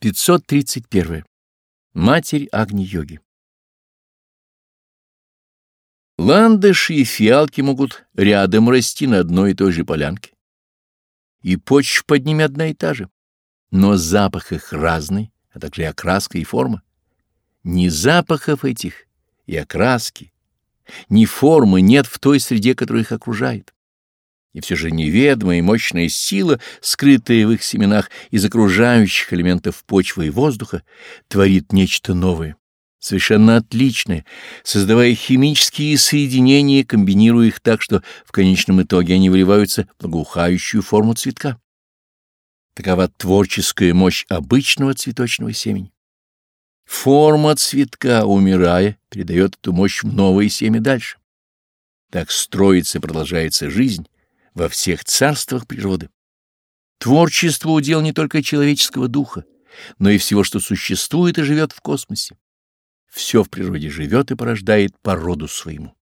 531. Матерь Агни-йоги Ландыши и фиалки могут рядом расти на одной и той же полянке. И почва под ними одна и та же, но запах их разный, а также и окраска и форма. Ни запахов этих и окраски, ни формы нет в той среде, которая их окружает. И все же неведомая и мощная сила, скрытая в их семенах из окружающих элементов почвы и воздуха, творит нечто новое, совершенно отличное, создавая химические соединения, комбинируя их так, что в конечном итоге они выливаются в благоухающую форму цветка. Такова творческая мощь обычного цветочного семени. Форма цветка, умирая, передает эту мощь в новое семя дальше. Так строится и продолжается жизнь во всех царствах природы. Творчество удел не только человеческого духа, но и всего, что существует и живет в космосе. Все в природе живет и порождает по роду своему.